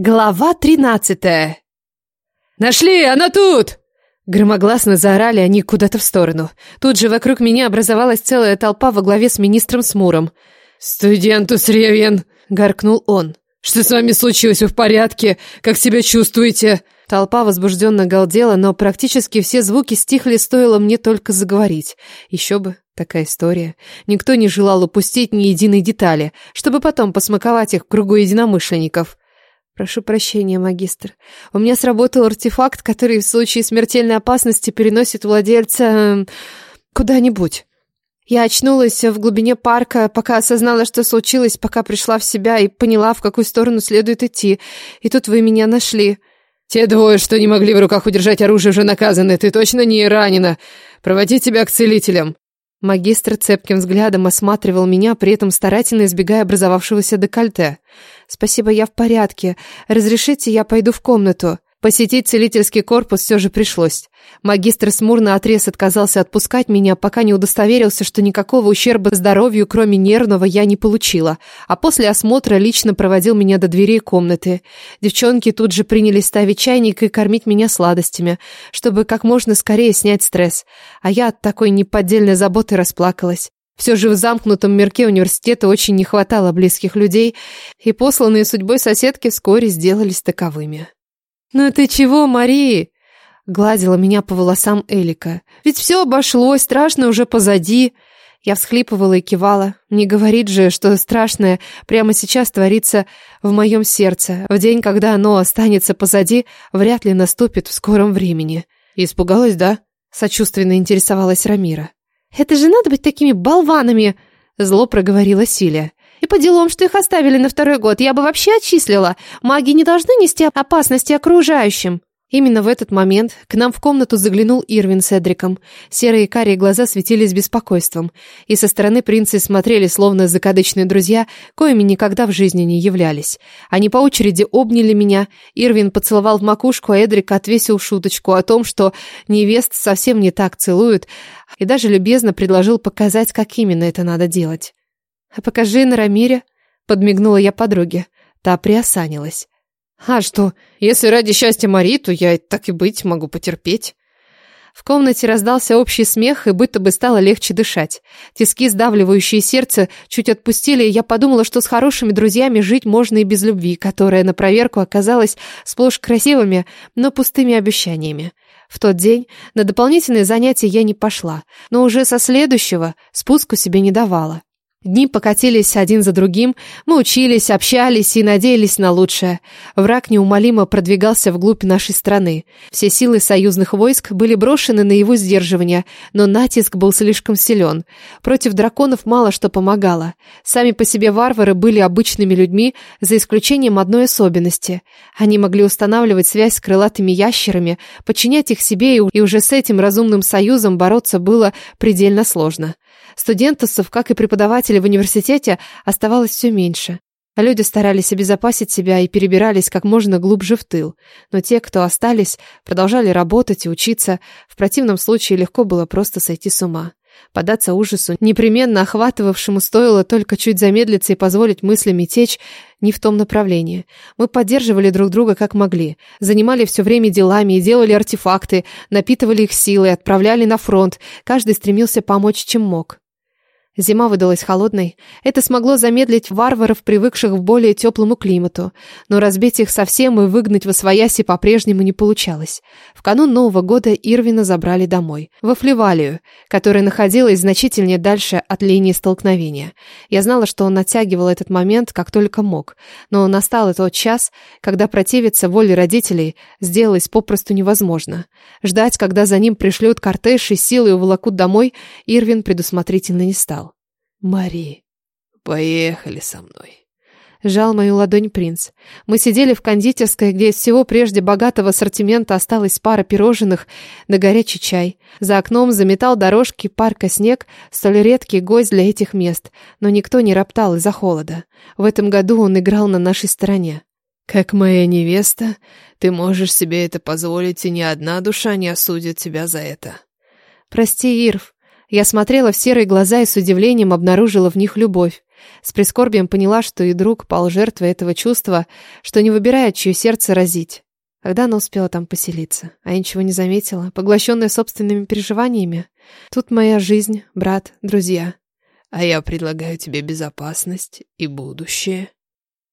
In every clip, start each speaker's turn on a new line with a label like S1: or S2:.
S1: Глава тринадцатая.
S2: «Нашли! Она тут!»
S1: Громогласно заорали они куда-то в сторону. Тут же вокруг меня образовалась целая толпа во главе с министром Смуром.
S2: «Студентус Ревен!» — гаркнул он. «Что с вами случилось? Вы в порядке? Как себя чувствуете?»
S1: Толпа возбужденно галдела, но практически все звуки стихли, стоило мне только заговорить. Еще бы, такая история. Никто не желал упустить ни единой детали, чтобы потом посмаковать их в кругу единомышленников. Прошу прощения, магистр. У меня сработал артефакт, который в случае смертельной опасности переносит владельца... Э, куда-нибудь. Я очнулась в глубине парка, пока осознала, что случилось, пока пришла в себя и поняла, в какую сторону следует идти. И тут вы меня нашли.
S2: Те двое, что не могли в руках удержать оружие, уже наказаны. Ты точно не ранена. Проводи тебя к целителям.
S1: Магистр цепким взглядом осматривал меня, при этом старательно избегая образовавшегося декольте. «Спасибо, я в порядке. Разрешите, я пойду в комнату?» Посетить целительский корпус все же пришлось. Магистр смурно отрез отказался отпускать меня, пока не удостоверился, что никакого ущерба здоровью, кроме нервного, я не получила. А после осмотра лично проводил меня до дверей комнаты. Девчонки тут же принялись ставить чайник и кормить меня сладостями, чтобы как можно скорее снять стресс. А я от такой неподдельной заботы расплакалась. Все же в замкнутом мирке университета очень не хватало близких людей, и посланные судьбой соседки вскоре сделались таковыми. «Ну ты чего, Мари?» Гладила меня по волосам Элика. «Ведь все обошлось, страшно уже позади». Я всхлипывала и кивала. Не говорит же, что страшное прямо сейчас творится в моем сердце. В день, когда оно останется позади, вряд ли наступит в скором времени.
S2: «Испугалась, да?»
S1: Сочувственно интересовалась Рамира. «Это же надо быть такими болванами!» Зло проговорила Силия. По делам, что их оставили на второй год, я бы вообще отчислила. Маги не должны нести опасности окружающим. Именно в этот момент к нам в комнату заглянул Ирвин с Эдриком. Серые карие глаза светились беспокойством, и со стороны принцы смотрели словно закадычные друзья, коими никогда в жизни не являлись. Они по очереди обняли меня, Ирвин поцеловал в макушку, а Эдрик отвесил шуточку о том, что невест совсем не так целуют, и даже любезно предложил показать, как именно это надо делать. «А покажи на Рамире», — подмигнула я подруге. Та приосанилась. «А что, если ради счастья Мари, то я так и быть могу потерпеть». В комнате раздался общий смех, и будто бы стало легче дышать. Тиски, сдавливающие сердце, чуть отпустили, и я подумала, что с хорошими друзьями жить можно и без любви, которая на проверку оказалась сплошь красивыми, но пустыми обещаниями. В тот день на дополнительные занятия я не пошла, но уже со следующего спуску себе не давала. Дни покатились один за другим, мы учились, общались и надеялись на лучшее. Враг неумолимо продвигался вглубь нашей страны. Все силы союзных войск были брошены на его сдерживание, но натиск был слишком силен. Против драконов мало что помогало. Сами по себе варвары были обычными людьми, за исключением одной особенности. Они могли устанавливать связь с крылатыми ящерами, подчинять их себе, и уже с этим разумным союзом бороться было предельно сложно. Студентов, как и преподавателей в университете, оставалось все меньше. Люди старались обезопасить себя и перебирались как можно глубже в тыл. Но те, кто остались, продолжали работать и учиться. В противном случае легко было просто сойти с ума. Податься ужасу, непременно охватывавшему, стоило только чуть замедлиться и позволить мыслями течь не в том направлении. Мы поддерживали друг друга как могли, занимали все время делами и делали артефакты, напитывали их силой, отправляли на фронт, каждый стремился помочь, чем мог. Зима выдалась холодной. Это смогло замедлить варваров, привыкших к более теплому климату. Но разбить их совсем и выгнать во свояси по-прежнему не получалось. В канун Нового года Ирвина забрали домой. Во Фливалию, которая находилась значительнее дальше от линии столкновения. Я знала, что он оттягивал этот момент как только мог. Но настал тот час, когда противиться воле родителей сделалось попросту невозможно. Ждать, когда за ним пришлют кортеж и силой уволокут домой, Ирвин предусмотрительно не стал.
S2: «Мари, поехали со мной».
S1: Жал мою ладонь принц. Мы сидели в кондитерской, где из всего прежде богатого ассортимента осталась пара пирожных да горячий чай. За окном заметал дорожки парка снег, столь редкий гость для этих мест, но никто не роптал из-за холода. В этом году он играл на нашей стороне.
S2: «Как моя невеста, ты можешь себе это позволить, и ни одна душа не осудит тебя за это».
S1: «Прости, Ирв, я смотрела в серые глаза и с удивлением обнаружила в них любовь. С прискорбием поняла, что и друг пал жертвой этого чувства, что не выбирает, чье сердце разить. Когда она успела там поселиться? А я ничего не заметила, поглощенная собственными переживаниями. Тут моя жизнь, брат, друзья.
S2: А я предлагаю тебе безопасность и будущее.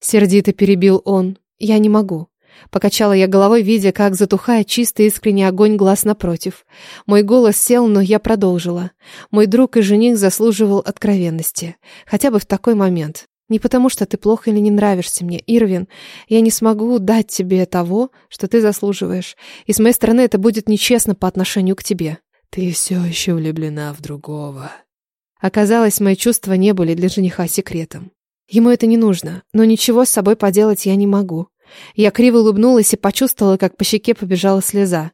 S1: Сердито перебил он. Я не могу. Покачала я головой, видя, как затухает чистый искренний огонь глаз напротив. Мой голос сел, но я продолжила. Мой друг и жених заслуживал откровенности. Хотя бы в такой момент. Не потому, что ты плохо или не нравишься мне, Ирвин. Я не смогу дать тебе того, что ты заслуживаешь. И с моей стороны это будет нечестно по отношению к тебе.
S2: Ты все еще влюблена в другого.
S1: Оказалось, мои чувства не были для жениха секретом. Ему это не нужно, но ничего с собой поделать я не могу. Я криво улыбнулась и почувствовала, как по щеке побежала слеза.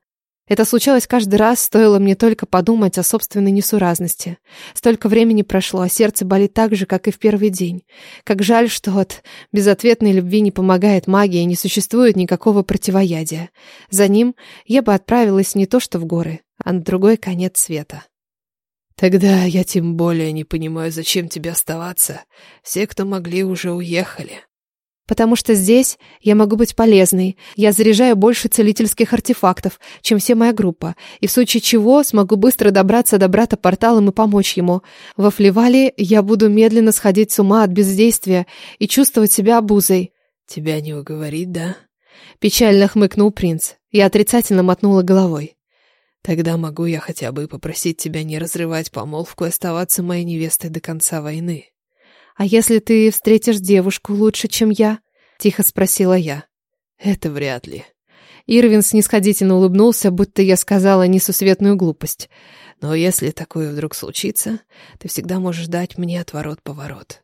S1: Это случалось каждый раз, стоило мне только подумать о собственной несуразности. Столько времени прошло, а сердце болит так же, как и в первый день. Как жаль, что от безответной любви не помогает магия и не существует никакого противоядия. За ним я бы отправилась не то что в горы, а на другой конец света.
S2: Тогда я тем более не понимаю, зачем тебе оставаться. Все, кто могли, уже уехали.
S1: Потому что здесь я могу быть полезной. Я заряжаю больше целительских артефактов, чем вся моя группа, и в случае чего смогу быстро добраться до брата порталом и помочь ему. Во Флевале я буду медленно сходить с ума от бездействия и чувствовать себя обузой.
S2: Тебя не уговорить, да?
S1: Печально хмыкнул принц. Я отрицательно мотнула головой.
S2: Тогда могу я хотя бы попросить тебя не разрывать помолвку и оставаться моей невестой до конца войны.
S1: «А если ты встретишь девушку лучше, чем я?» — тихо спросила я.
S2: «Это вряд ли».
S1: Ирвин снисходительно улыбнулся, будто я сказала несусветную глупость.
S2: «Но если такое вдруг случится, ты всегда можешь дать мне отворот-поворот».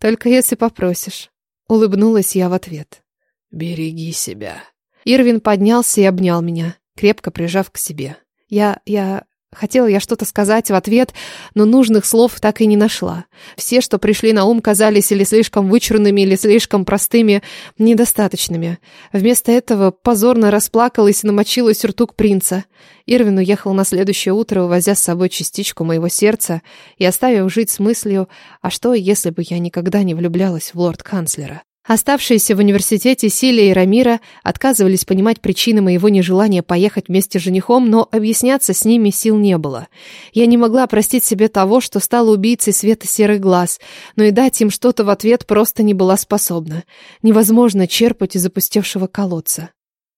S1: «Только если попросишь». Улыбнулась я в ответ.
S2: «Береги себя».
S1: Ирвин поднялся и обнял меня, крепко прижав к себе. Я... я... Хотела я что-то сказать в ответ, но нужных слов так и не нашла. Все, что пришли на ум, казались или слишком вычурными, или слишком простыми, недостаточными. Вместо этого позорно расплакалась и намочила сюртук принца. Ирвин уехал на следующее утро, увозя с собой частичку моего сердца и оставив жить с мыслью, а что, если бы я никогда не влюблялась в лорд-канцлера? Оставшиеся в университете Силия и Рамира отказывались понимать причины моего нежелания поехать вместе с женихом, но объясняться с ними сил не было. Я не могла простить себе того, что стала убийцей света серых глаз, но и дать им что-то в ответ просто не была способна. Невозможно черпать из запустевшего колодца.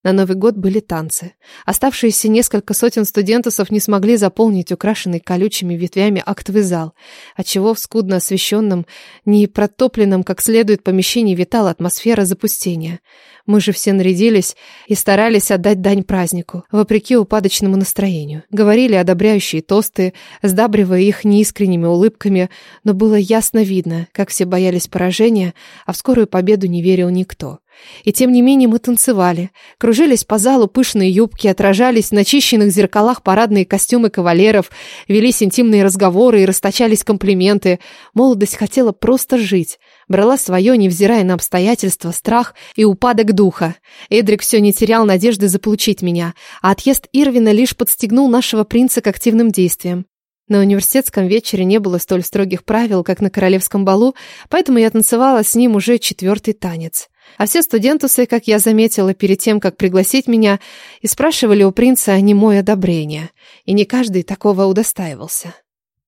S1: На Новый год были танцы. Оставшиеся несколько сотен студентов не смогли заполнить украшенный колючими ветвями актовый зал, отчего в скудно освещенном, не протопленном как следует помещении витала атмосфера запустения. Мы же все нарядились и старались отдать дань празднику, вопреки упадочному настроению. Говорили одобряющие тосты, сдабривая их неискренними улыбками, но было ясно видно, как все боялись поражения, а в скорую победу не верил никто. И тем не менее мы танцевали, кружились по залу пышные юбки, отражались в начищенных зеркалах парадные костюмы кавалеров, велись интимные разговоры и расточались комплименты. Молодость хотела просто жить, брала свое, невзирая на обстоятельства, страх и упадок духа. Эдрик все не терял надежды заполучить меня, а отъезд Ирвина лишь подстегнул нашего принца к активным действиям. На университетском вечере не было столь строгих правил, как на королевском балу, поэтому я танцевала с ним уже четвертый танец. А все студентусы, как я заметила перед тем, как пригласить меня, и спрашивали у принца не мое одобрение, и не каждый такого удостаивался.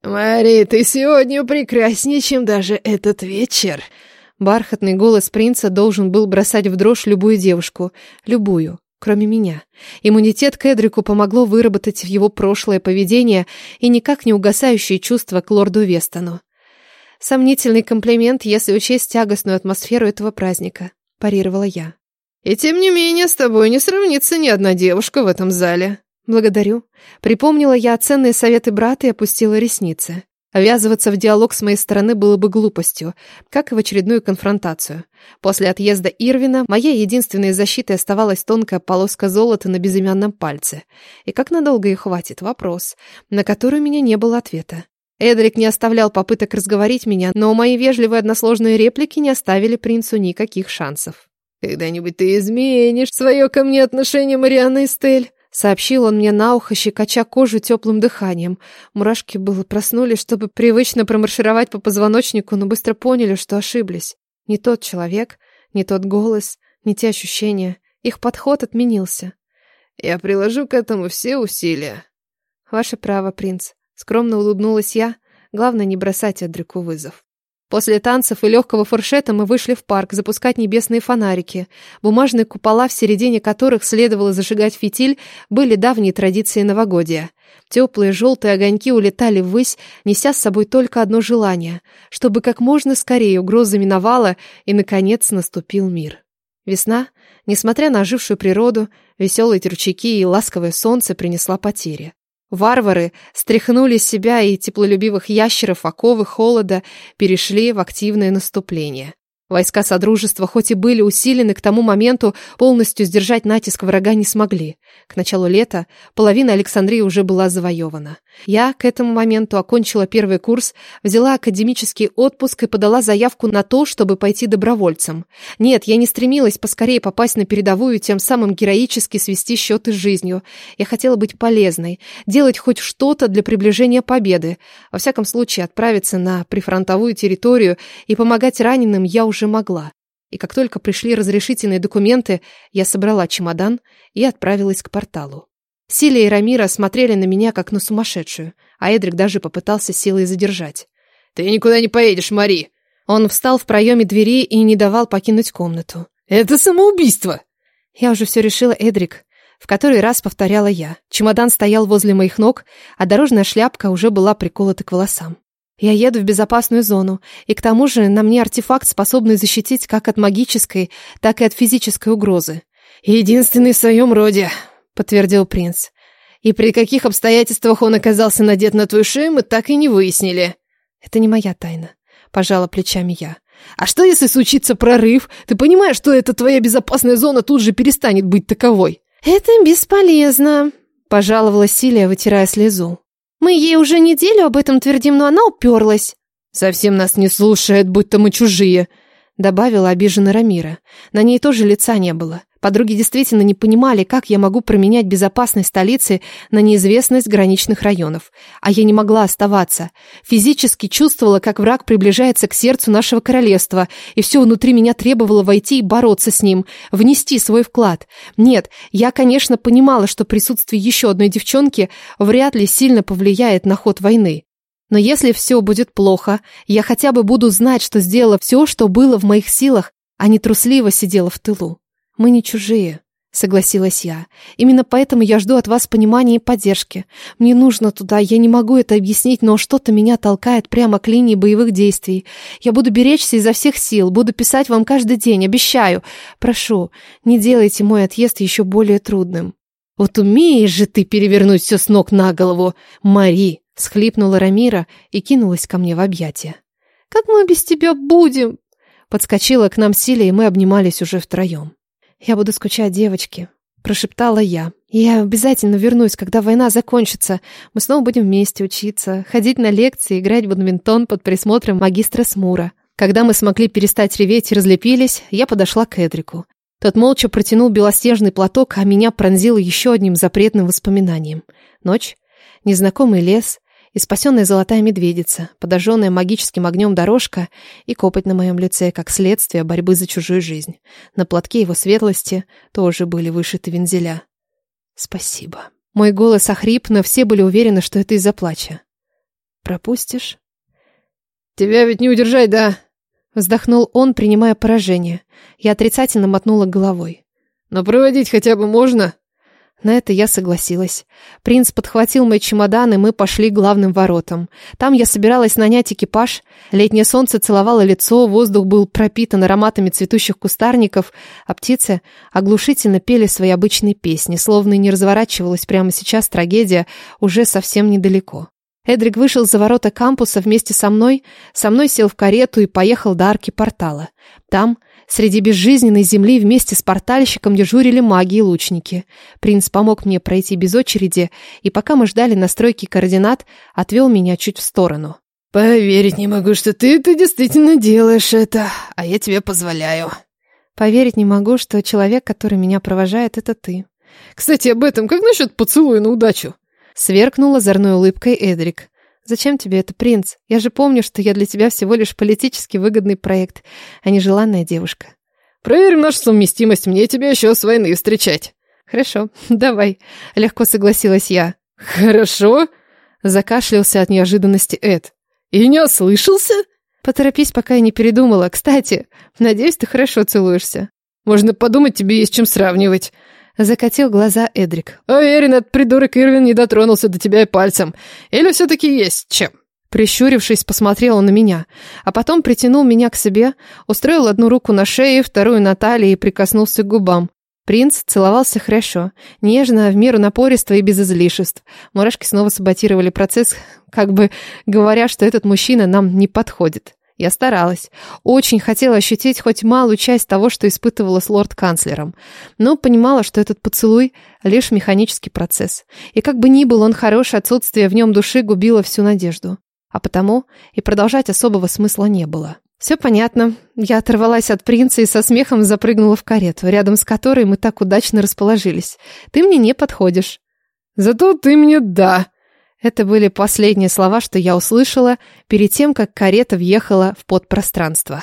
S2: «Мари, ты сегодня прекраснее, чем даже этот вечер!»
S1: Бархатный голос принца должен был бросать в дрожь любую девушку, любую, кроме меня. Иммунитет к Эдрику помогло выработать в его прошлое поведение и никак не угасающие чувства к лорду Вестону. Сомнительный комплимент, если учесть тягостную атмосферу этого праздника парировала я.
S2: «И тем не менее, с тобой не сравнится ни одна девушка в этом зале».
S1: «Благодарю». Припомнила я ценные советы брата и опустила ресницы. Ввязываться в диалог с моей стороны было бы глупостью, как и в очередную конфронтацию. После отъезда Ирвина моей единственной защитой оставалась тонкая полоска золота на безымянном пальце. И как надолго ее хватит? Вопрос, на который у меня не было ответа. Эдрик не оставлял попыток разговорить меня, но мои вежливые односложные реплики не оставили принцу никаких шансов.
S2: «Когда-нибудь ты изменишь свое ко мне отношение, Марианна Эстель?»
S1: Сообщил он мне на ухо, щекоча кожу теплым дыханием. Мурашки было проснулись, чтобы привычно промаршировать по позвоночнику, но быстро поняли, что ошиблись. Не тот человек, не тот голос, не те ощущения. Их подход отменился.
S2: «Я приложу к этому все усилия».
S1: «Ваше право, принц». Скромно улыбнулась я. Главное, не бросать Эдрику вызов. После танцев и легкого фуршета мы вышли в парк запускать небесные фонарики. Бумажные купола, в середине которых следовало зажигать фитиль, были давние традиции новогодия. Теплые желтые огоньки улетали ввысь, неся с собой только одно желание, чтобы как можно скорее угроза миновала и, наконец, наступил мир. Весна, несмотря на ожившую природу, веселые ручейки и ласковое солнце принесла потери. Варвары стряхнули себя и теплолюбивых ящеров оковы холода перешли в активное наступление. Войска Содружества, хоть и были усилены к тому моменту, полностью сдержать натиск врага не смогли. К началу лета половина Александрии уже была завоевана. Я к этому моменту окончила первый курс, взяла академический отпуск и подала заявку на то, чтобы пойти добровольцем. Нет, я не стремилась поскорее попасть на передовую тем самым героически свести счеты с жизнью. Я хотела быть полезной, делать хоть что-то для приближения победы. Во всяком случае, отправиться на прифронтовую территорию и помогать раненым я уже могла. И как только пришли разрешительные документы, я собрала чемодан и отправилась к порталу. Силия и Рамира смотрели на меня, как на сумасшедшую, а Эдрик даже попытался силой задержать.
S2: «Ты никуда не поедешь, Мари!»
S1: Он встал в проеме двери и не давал покинуть комнату.
S2: «Это самоубийство!»
S1: Я уже все решила, Эдрик. В который раз повторяла я. Чемодан стоял возле моих ног, а дорожная шляпка уже была приколота к волосам. Я еду в безопасную зону, и к тому же на мне артефакт, способный защитить как от магической, так и от физической угрозы.
S2: «Единственный в своем роде», — подтвердил принц. «И при каких обстоятельствах он оказался надет на твою шею, мы так и не выяснили».
S1: «Это не моя тайна», — пожала плечами я.
S2: «А что, если случится прорыв? Ты понимаешь, что эта твоя безопасная зона тут же перестанет быть таковой?»
S1: «Это бесполезно», — пожаловалась Силия, вытирая слезу. Мы ей уже неделю об этом твердим, но она уперлась.
S2: Совсем нас не слушает, будто мы чужие,
S1: добавила обиженно Рамира. На ней тоже лица не было. Подруги действительно не понимали, как я могу променять безопасность столицы на неизвестность граничных районов. А я не могла оставаться. Физически чувствовала, как враг приближается к сердцу нашего королевства, и все внутри меня требовало войти и бороться с ним, внести свой вклад. Нет, я, конечно, понимала, что присутствие еще одной девчонки вряд ли сильно повлияет на ход войны. Но если все будет плохо, я хотя бы буду знать, что сделала все, что было в моих силах, а не трусливо сидела в тылу. Мы не чужие, согласилась я. Именно поэтому я жду от вас понимания и поддержки. Мне нужно туда, я не могу это объяснить, но что-то меня толкает прямо к линии боевых действий. Я буду беречься изо всех сил, буду писать вам каждый день, обещаю. Прошу, не делайте мой отъезд еще более трудным.
S2: Вот умеешь же ты перевернуть все с ног на голову, Мари, схлипнула Рамира и кинулась ко мне в объятия.
S1: Как мы без тебя будем? Подскочила к нам Силя, и мы обнимались уже втроем. «Я буду скучать, девочки», — прошептала я. «Я обязательно вернусь, когда война закончится. Мы снова будем вместе учиться, ходить на лекции, играть в бадминтон под присмотром магистра Смура». Когда мы смогли перестать реветь и разлепились, я подошла к Эдрику. Тот молча протянул белоснежный платок, а меня пронзило еще одним запретным воспоминанием. Ночь, незнакомый лес, и спасенная золотая медведица, подожженная магическим огнем дорожка и копоть на моем лице, как следствие борьбы за чужую жизнь. На платке его светлости тоже были вышиты вензеля. Спасибо. Мой голос охрип, но все были уверены, что это из-за плача. Пропустишь?
S2: Тебя ведь не удержать, да?
S1: Вздохнул он, принимая поражение. Я отрицательно мотнула головой.
S2: Но проводить хотя бы можно?
S1: На это я согласилась. Принц подхватил мой чемодан, и мы пошли к главным воротам. Там я собиралась нанять экипаж. Летнее солнце целовало лицо, воздух был пропитан ароматами цветущих кустарников, а птицы оглушительно пели свои обычные песни, словно и не разворачивалась прямо сейчас трагедия уже совсем недалеко. Эдрик вышел за ворота кампуса вместе со мной, со мной сел в карету и поехал до арки портала. Там Среди безжизненной земли вместе с портальщиком дежурили маги и лучники. Принц помог мне пройти без очереди, и пока мы ждали настройки координат, отвел меня чуть в сторону.
S2: «Поверить не могу, что ты ты действительно делаешь это, а я тебе позволяю».
S1: «Поверить не могу, что человек, который меня провожает, это ты».
S2: Кстати, об этом, как насчет поцелуя на удачу?
S1: Сверкнула озорной улыбкой Эдрик. «Зачем тебе это, принц? Я же помню, что я для тебя всего лишь политически выгодный проект, а не желанная девушка».
S2: «Проверим нашу совместимость, мне тебя еще с войны встречать».
S1: «Хорошо, давай», — легко согласилась я.
S2: «Хорошо?» — закашлялся от неожиданности Эд. «И не ослышался?»
S1: «Поторопись, пока я не передумала. Кстати, надеюсь, ты хорошо целуешься».
S2: «Можно подумать, тебе есть чем сравнивать».
S1: Закатил глаза Эдрик.
S2: «Уверен, этот придурок Ирвин не дотронулся до тебя и пальцем. Или все-таки есть чем?»
S1: Прищурившись, посмотрел он на меня, а потом притянул меня к себе, устроил одну руку на шее, вторую на талии и прикоснулся к губам. Принц целовался хорошо, нежно, в меру напористо и без излишеств. Мурашки снова саботировали процесс, как бы говоря, что этот мужчина нам не подходит. Я старалась. Очень хотела ощутить хоть малую часть того, что испытывала с лорд-канцлером. Но понимала, что этот поцелуй — лишь механический процесс. И как бы ни был он хорош, отсутствие в нем души губило всю надежду. А потому и продолжать особого смысла не было. Все понятно. Я оторвалась от принца и со смехом запрыгнула в карету, рядом с которой мы так удачно расположились. Ты мне не подходишь.
S2: Зато ты мне да.
S1: Это были последние слова, что я услышала перед тем, как карета въехала в подпространство.